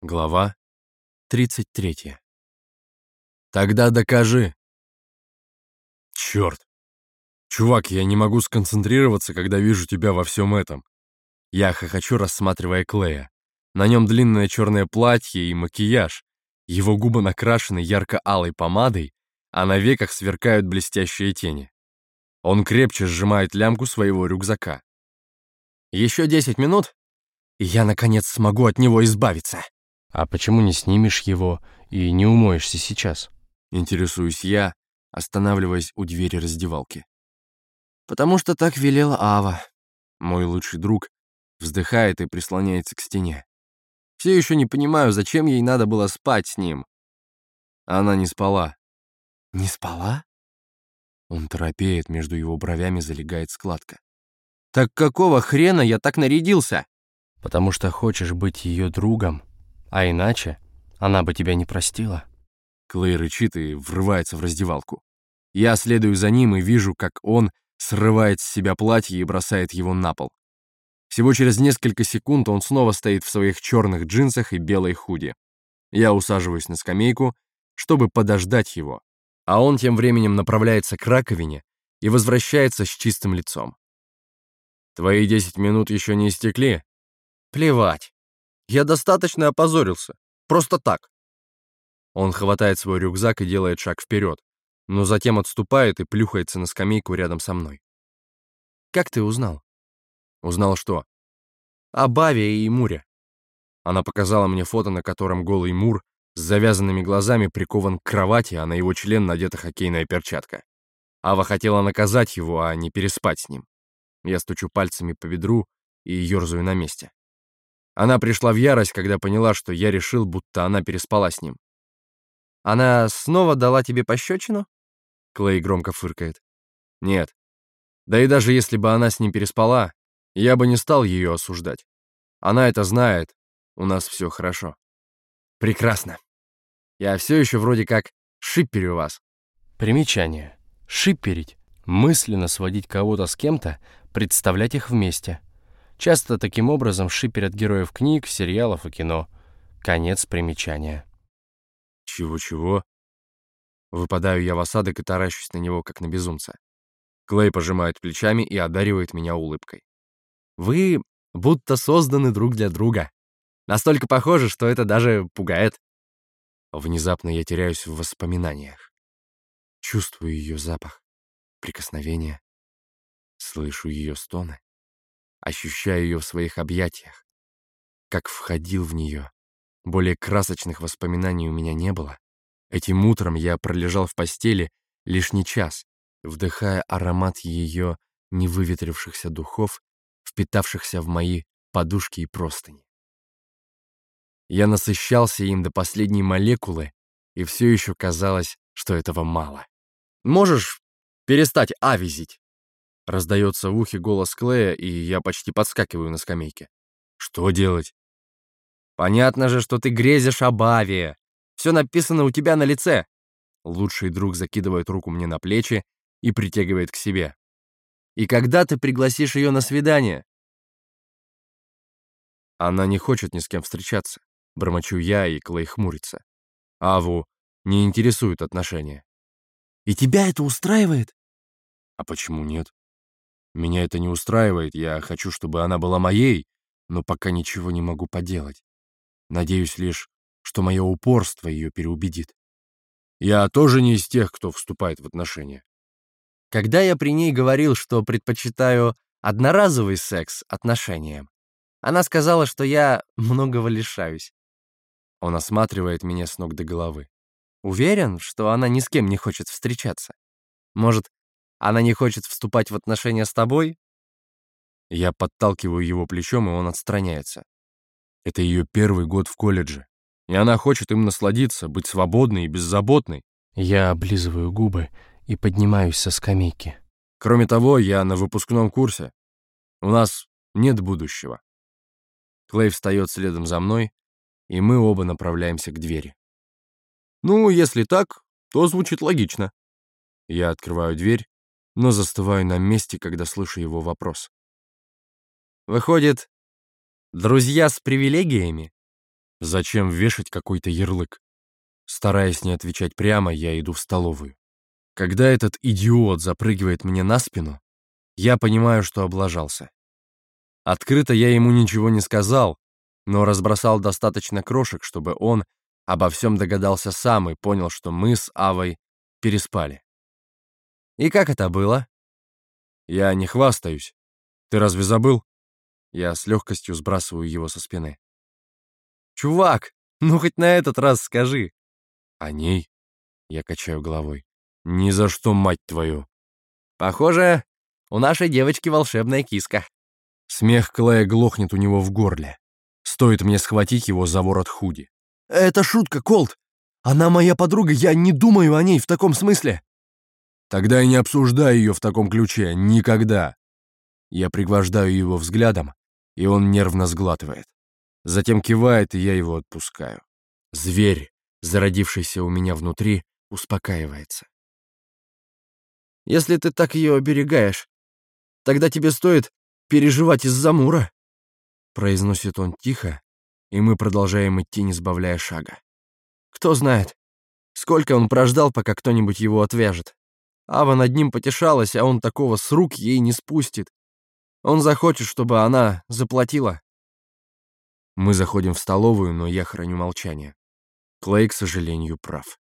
Глава 33. Тогда докажи. Черт. Чувак, я не могу сконцентрироваться, когда вижу тебя во всем этом. Я хохочу, рассматривая Клея. На нем длинное черное платье и макияж. Его губы накрашены ярко-алой помадой, а на веках сверкают блестящие тени. Он крепче сжимает лямку своего рюкзака. Еще десять минут, и я, наконец, смогу от него избавиться. А почему не снимешь его и не умоешься сейчас? Интересуюсь я, останавливаясь у двери раздевалки. Потому что так велела Ава. Мой лучший друг вздыхает и прислоняется к стене. Все еще не понимаю, зачем ей надо было спать с ним. Она не спала. Не спала? Он торопеет, между его бровями залегает складка. Так какого хрена я так нарядился? Потому что хочешь быть ее другом а иначе она бы тебя не простила. Клей рычит и врывается в раздевалку. Я следую за ним и вижу, как он срывает с себя платье и бросает его на пол. Всего через несколько секунд он снова стоит в своих черных джинсах и белой худи. Я усаживаюсь на скамейку, чтобы подождать его, а он тем временем направляется к раковине и возвращается с чистым лицом. «Твои десять минут еще не истекли?» «Плевать. Я достаточно опозорился. Просто так. Он хватает свой рюкзак и делает шаг вперед, но затем отступает и плюхается на скамейку рядом со мной. Как ты узнал? Узнал что? О Баве и Муре. Она показала мне фото, на котором голый Мур с завязанными глазами прикован к кровати, а на его член надета хоккейная перчатка. Ава хотела наказать его, а не переспать с ним. Я стучу пальцами по бедру и ерзаю на месте. Она пришла в ярость, когда поняла, что я решил, будто она переспала с ним. «Она снова дала тебе пощечину?» Клей громко фыркает. «Нет. Да и даже если бы она с ним переспала, я бы не стал ее осуждать. Она это знает, у нас все хорошо». «Прекрасно. Я все еще вроде как шиперю вас». Примечание. Шиперить. Мысленно сводить кого-то с кем-то, представлять их вместе. Часто таким образом шиперят героев книг, сериалов и кино. Конец примечания. Чего-чего? Выпадаю я в осадок и таращусь на него, как на безумца. Клей пожимает плечами и одаривает меня улыбкой. Вы будто созданы друг для друга. Настолько похожи, что это даже пугает. Внезапно я теряюсь в воспоминаниях. Чувствую ее запах, прикосновение, слышу ее стоны ощущая ее в своих объятиях. Как входил в нее. Более красочных воспоминаний у меня не было. Этим утром я пролежал в постели лишний час, вдыхая аромат ее невыветрившихся духов, впитавшихся в мои подушки и простыни. Я насыщался им до последней молекулы, и все еще казалось, что этого мало. «Можешь перестать авизить?» Раздается в ухе голос Клея, и я почти подскакиваю на скамейке. Что делать? Понятно же, что ты грезишь об Аве. Все написано у тебя на лице. Лучший друг закидывает руку мне на плечи и притягивает к себе. И когда ты пригласишь ее на свидание? Она не хочет ни с кем встречаться. Бормочу я, и Клей хмурится. Аву не интересуют отношения. И тебя это устраивает? А почему нет? Меня это не устраивает, я хочу, чтобы она была моей, но пока ничего не могу поделать. Надеюсь лишь, что мое упорство ее переубедит. Я тоже не из тех, кто вступает в отношения. Когда я при ней говорил, что предпочитаю одноразовый секс отношениям, она сказала, что я многого лишаюсь. Он осматривает меня с ног до головы. Уверен, что она ни с кем не хочет встречаться. Может, она не хочет вступать в отношения с тобой?» Я подталкиваю его плечом, и он отстраняется. Это ее первый год в колледже, и она хочет им насладиться, быть свободной и беззаботной. Я облизываю губы и поднимаюсь со скамейки. Кроме того, я на выпускном курсе. У нас нет будущего. Клей встает следом за мной, и мы оба направляемся к двери. Ну, если так, то звучит логично. Я открываю дверь но застываю на месте, когда слышу его вопрос. «Выходит, друзья с привилегиями?» Зачем вешать какой-то ярлык? Стараясь не отвечать прямо, я иду в столовую. Когда этот идиот запрыгивает мне на спину, я понимаю, что облажался. Открыто я ему ничего не сказал, но разбросал достаточно крошек, чтобы он обо всем догадался сам и понял, что мы с Авой переспали. И как это было? Я не хвастаюсь. Ты разве забыл? Я с легкостью сбрасываю его со спины. Чувак, ну хоть на этот раз скажи. О ней? Я качаю головой. Ни за что, мать твою. Похоже, у нашей девочки волшебная киска. Смех Клея глохнет у него в горле. Стоит мне схватить его за ворот худи. Это шутка, Колт. Она моя подруга, я не думаю о ней в таком смысле. Тогда я не обсуждаю ее в таком ключе. Никогда. Я пригвождаю его взглядом, и он нервно сглатывает. Затем кивает, и я его отпускаю. Зверь, зародившийся у меня внутри, успокаивается. Если ты так ее оберегаешь, тогда тебе стоит переживать из-за Мура», — произносит он тихо, и мы продолжаем идти, не сбавляя шага. «Кто знает, сколько он прождал, пока кто-нибудь его отвяжет. Ава над ним потешалась, а он такого с рук ей не спустит. Он захочет, чтобы она заплатила». Мы заходим в столовую, но я храню молчание. Клей, к сожалению, прав.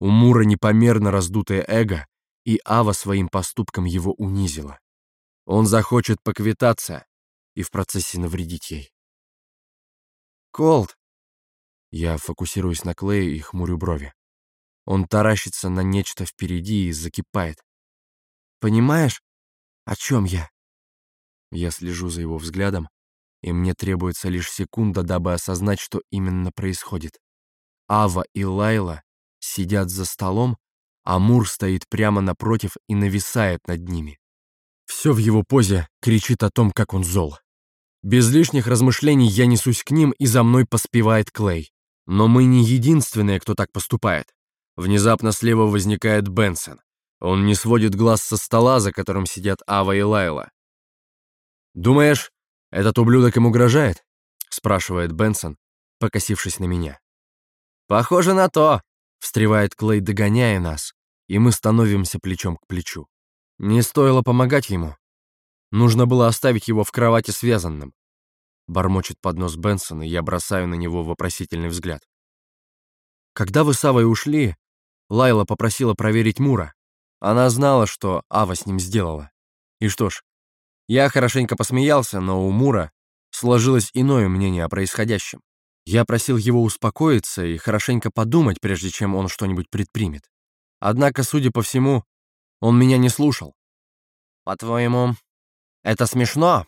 У Мура непомерно раздутое эго, и Ава своим поступком его унизила. Он захочет поквитаться и в процессе навредить ей. «Колд!» Я фокусируюсь на Клее и хмурю брови. Он таращится на нечто впереди и закипает. «Понимаешь, о чем я?» Я слежу за его взглядом, и мне требуется лишь секунда, дабы осознать, что именно происходит. Ава и Лайла сидят за столом, Амур стоит прямо напротив и нависает над ними. Все в его позе кричит о том, как он зол. Без лишних размышлений я несусь к ним, и за мной поспевает Клей. Но мы не единственные, кто так поступает. Внезапно слева возникает Бенсон. Он не сводит глаз со стола, за которым сидят Ава и Лайла. «Думаешь, этот ублюдок им угрожает?» — спрашивает Бенсон, покосившись на меня. «Похоже на то», — встревает Клей, догоняя нас и мы становимся плечом к плечу. Не стоило помогать ему. Нужно было оставить его в кровати связанным. Бормочет под нос Бенсон, и я бросаю на него вопросительный взгляд. Когда вы с Авой ушли, Лайла попросила проверить Мура. Она знала, что Ава с ним сделала. И что ж, я хорошенько посмеялся, но у Мура сложилось иное мнение о происходящем. Я просил его успокоиться и хорошенько подумать, прежде чем он что-нибудь предпримет. Однако, судя по всему, он меня не слушал. «По-твоему, это смешно?»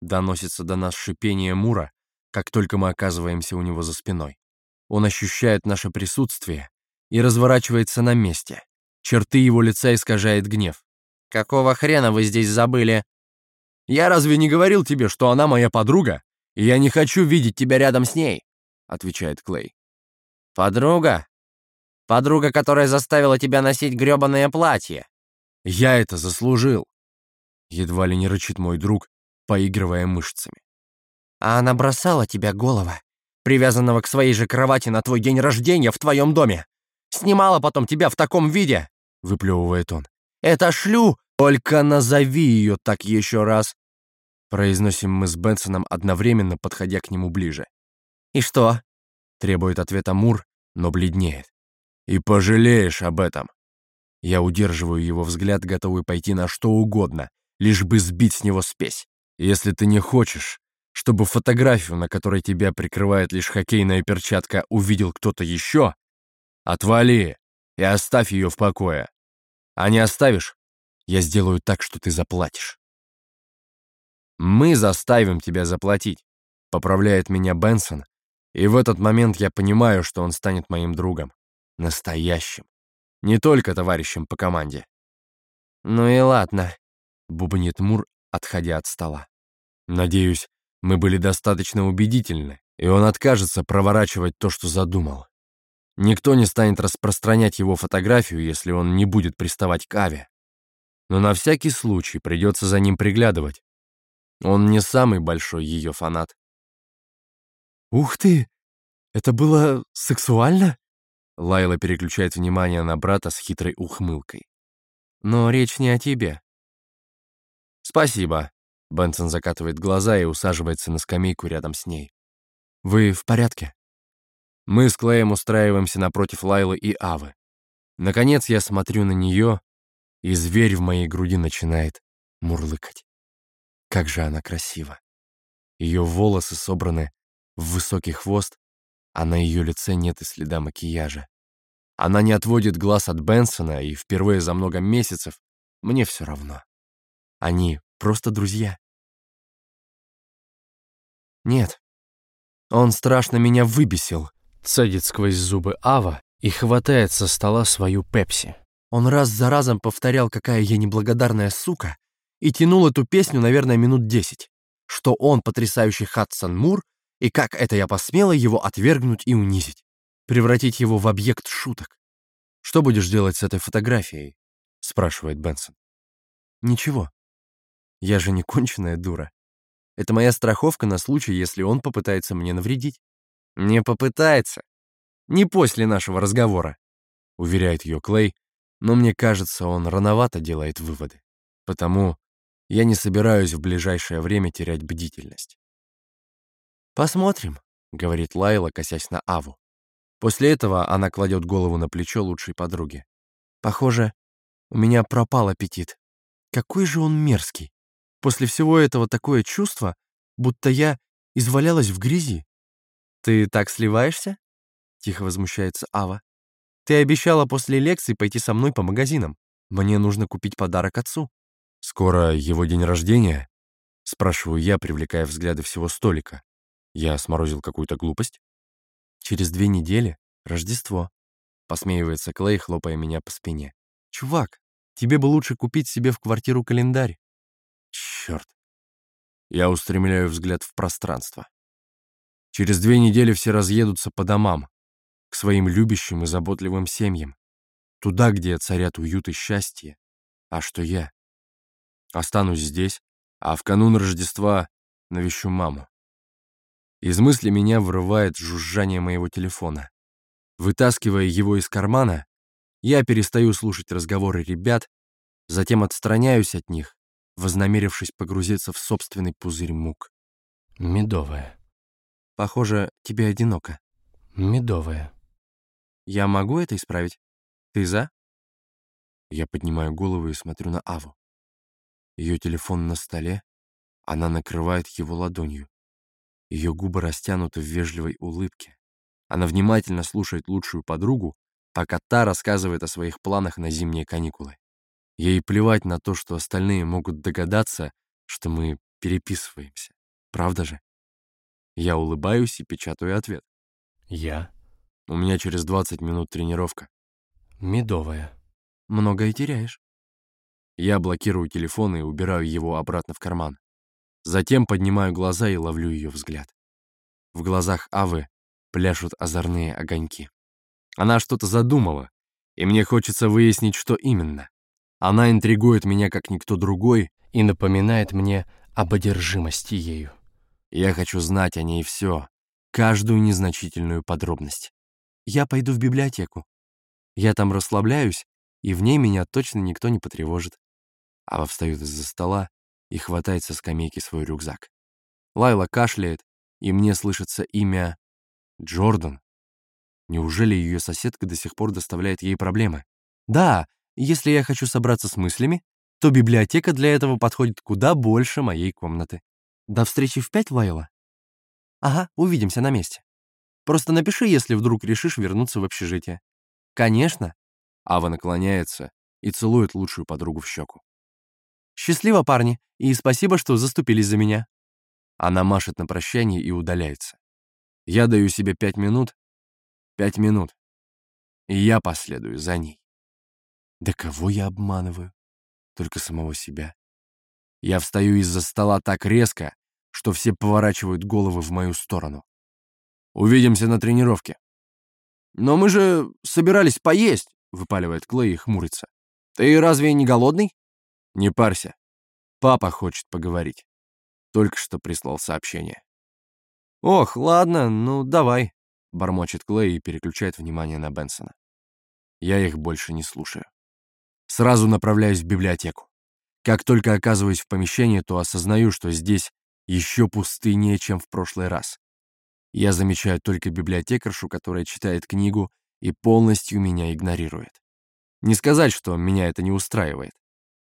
Доносится до нас шипение Мура, как только мы оказываемся у него за спиной. Он ощущает наше присутствие и разворачивается на месте. Черты его лица искажает гнев. «Какого хрена вы здесь забыли?» «Я разве не говорил тебе, что она моя подруга, и я не хочу видеть тебя рядом с ней?» отвечает Клей. «Подруга? Подруга, которая заставила тебя носить грёбаное платье. Я это заслужил. Едва ли не рычит мой друг, поигрывая мышцами. А она бросала тебя голова, привязанного к своей же кровати на твой день рождения в твоем доме. Снимала потом тебя в таком виде, выплевывает он. Это шлю, только назови ее так еще раз. Произносим мы с Бенсоном одновременно, подходя к нему ближе. «И что?» — требует ответа Мур, но бледнеет. И пожалеешь об этом. Я удерживаю его взгляд, готовый пойти на что угодно, лишь бы сбить с него спесь. Если ты не хочешь, чтобы фотографию, на которой тебя прикрывает лишь хоккейная перчатка, увидел кто-то еще, отвали и оставь ее в покое. А не оставишь, я сделаю так, что ты заплатишь. Мы заставим тебя заплатить, поправляет меня Бенсон, и в этот момент я понимаю, что он станет моим другом. Настоящим. Не только товарищем по команде. «Ну и ладно», — бубнит Мур, отходя от стола. «Надеюсь, мы были достаточно убедительны, и он откажется проворачивать то, что задумал. Никто не станет распространять его фотографию, если он не будет приставать к Аве. Но на всякий случай придется за ним приглядывать. Он не самый большой ее фанат. «Ух ты! Это было сексуально? Лайла переключает внимание на брата с хитрой ухмылкой. Но речь не о тебе. Спасибо. Бенсон закатывает глаза и усаживается на скамейку рядом с ней. Вы в порядке? Мы с Клеем устраиваемся напротив Лайлы и Авы. Наконец я смотрю на нее, и зверь в моей груди начинает мурлыкать. Как же она красива. Ее волосы собраны в высокий хвост, а на ее лице нет и следа макияжа. Она не отводит глаз от Бенсона, и впервые за много месяцев мне все равно. Они просто друзья. Нет, он страшно меня выбесил. Цедит сквозь зубы Ава и хватает со стола свою пепси. Он раз за разом повторял, какая я неблагодарная сука, и тянул эту песню, наверное, минут десять. Что он потрясающий Хадсон Мур, и как это я посмела его отвергнуть и унизить. Превратить его в объект шуток. «Что будешь делать с этой фотографией?» — спрашивает Бенсон. «Ничего. Я же не конченая дура. Это моя страховка на случай, если он попытается мне навредить». «Не попытается. Не после нашего разговора», — уверяет ее Клей, но мне кажется, он рановато делает выводы. Потому я не собираюсь в ближайшее время терять бдительность. «Посмотрим», — говорит Лайла, косясь на Аву. После этого она кладет голову на плечо лучшей подруги. «Похоже, у меня пропал аппетит. Какой же он мерзкий. После всего этого такое чувство, будто я извалялась в грязи. Ты так сливаешься?» — тихо возмущается Ава. Ты обещала после лекции пойти со мной по магазинам. Мне нужно купить подарок отцу». «Скоро его день рождения?» — спрашиваю я, привлекая взгляды всего столика. Я сморозил какую-то глупость? «Через две недели Рождество», — посмеивается Клей, хлопая меня по спине. «Чувак, тебе бы лучше купить себе в квартиру календарь». Черт. Я устремляю взгляд в пространство. Через две недели все разъедутся по домам, к своим любящим и заботливым семьям, туда, где царят уют и счастье. А что я? Останусь здесь, а в канун Рождества навещу маму. Из мысли меня вырывает жужжание моего телефона. Вытаскивая его из кармана, я перестаю слушать разговоры ребят, затем отстраняюсь от них, вознамерившись погрузиться в собственный пузырь мук. Медовая. Похоже, тебе одиноко. Медовая. Я могу это исправить? Ты за? Я поднимаю голову и смотрю на Аву. Ее телефон на столе, она накрывает его ладонью. Ее губы растянуты в вежливой улыбке. Она внимательно слушает лучшую подругу, пока та рассказывает о своих планах на зимние каникулы. Ей плевать на то, что остальные могут догадаться, что мы переписываемся. Правда же? Я улыбаюсь и печатаю ответ. Я у меня через 20 минут тренировка. Медовая. Многое теряешь. Я блокирую телефон и убираю его обратно в карман. Затем поднимаю глаза и ловлю ее взгляд. В глазах Авы пляшут озорные огоньки. Она что-то задумала, и мне хочется выяснить, что именно. Она интригует меня, как никто другой, и напоминает мне об одержимости ею. Я хочу знать о ней все, каждую незначительную подробность. Я пойду в библиотеку. Я там расслабляюсь, и в ней меня точно никто не потревожит. Ава встает из-за стола и хватает со скамейки свой рюкзак. Лайла кашляет, и мне слышится имя Джордан. Неужели ее соседка до сих пор доставляет ей проблемы? Да, если я хочу собраться с мыслями, то библиотека для этого подходит куда больше моей комнаты. До встречи в пять, Лайла? Ага, увидимся на месте. Просто напиши, если вдруг решишь вернуться в общежитие». «Конечно». Ава наклоняется и целует лучшую подругу в щеку. «Счастливо, парни, и спасибо, что заступились за меня». Она машет на прощание и удаляется. Я даю себе пять минут. Пять минут. И я последую за ней. Да кого я обманываю? Только самого себя. Я встаю из-за стола так резко, что все поворачивают головы в мою сторону. Увидимся на тренировке». «Но мы же собирались поесть», — выпаливает Клей и хмурится. «Ты разве не голодный?» «Не парься. Папа хочет поговорить. Только что прислал сообщение». «Ох, ладно, ну давай. бормочет Клей и переключает внимание на Бенсона. Я их больше не слушаю. Сразу направляюсь в библиотеку. Как только оказываюсь в помещении, то осознаю, что здесь еще пустыннее, чем в прошлый раз. Я замечаю только библиотекаршу, которая читает книгу и полностью меня игнорирует. Не сказать, что меня это не устраивает.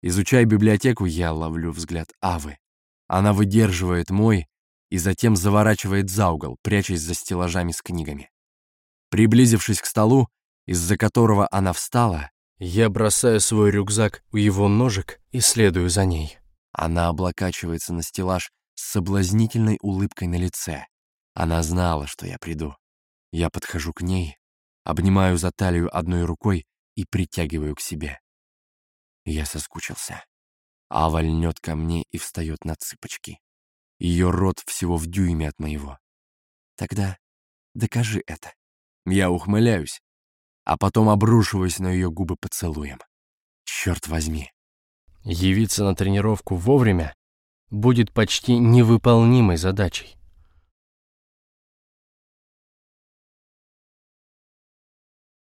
Изучая библиотеку, я ловлю взгляд Авы. Она выдерживает мой и затем заворачивает за угол, прячась за стеллажами с книгами. Приблизившись к столу, из-за которого она встала, я бросаю свой рюкзак у его ножек и следую за ней. Она облокачивается на стеллаж с соблазнительной улыбкой на лице. Она знала, что я приду. Я подхожу к ней, обнимаю за талию одной рукой и притягиваю к себе. Я соскучился. Ава льнет ко мне и встает на цыпочки. Ее рот всего в дюйме от моего. Тогда докажи это. Я ухмыляюсь, а потом обрушиваюсь на ее губы поцелуем. Черт возьми. Явиться на тренировку вовремя будет почти невыполнимой задачей.